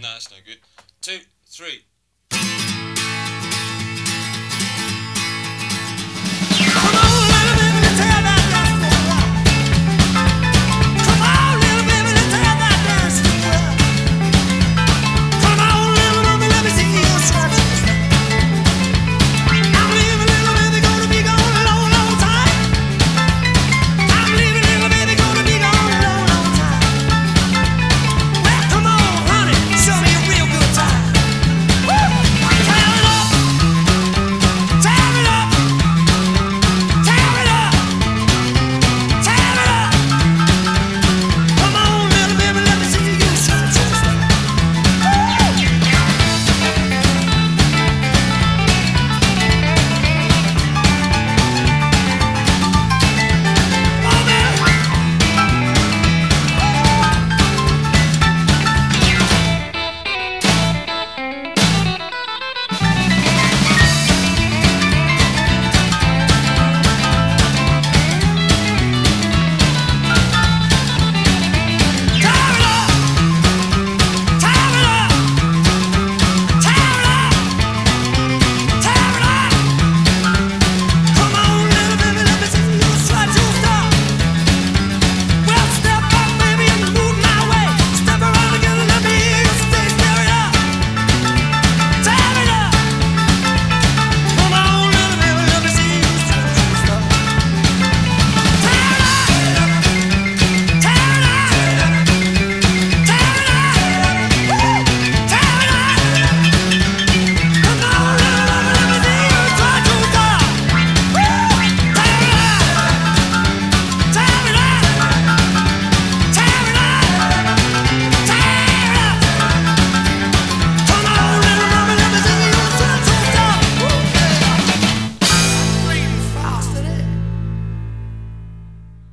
No, that's no good. Two, three.